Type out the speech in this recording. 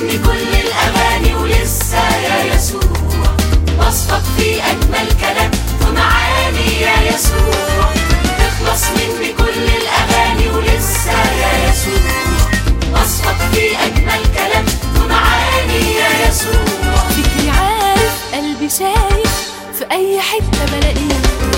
ابن كل الأماني ولسه يا يسوع. وصفك في أجمل كلام ومعاني يا يسوع. تخلص مني كل الأغاني ولسه يا يسوع. وصفك في أجمل كلام ومعاني يا يسوع. فكري عارف قلبي شايف في أي حتة بلاقيك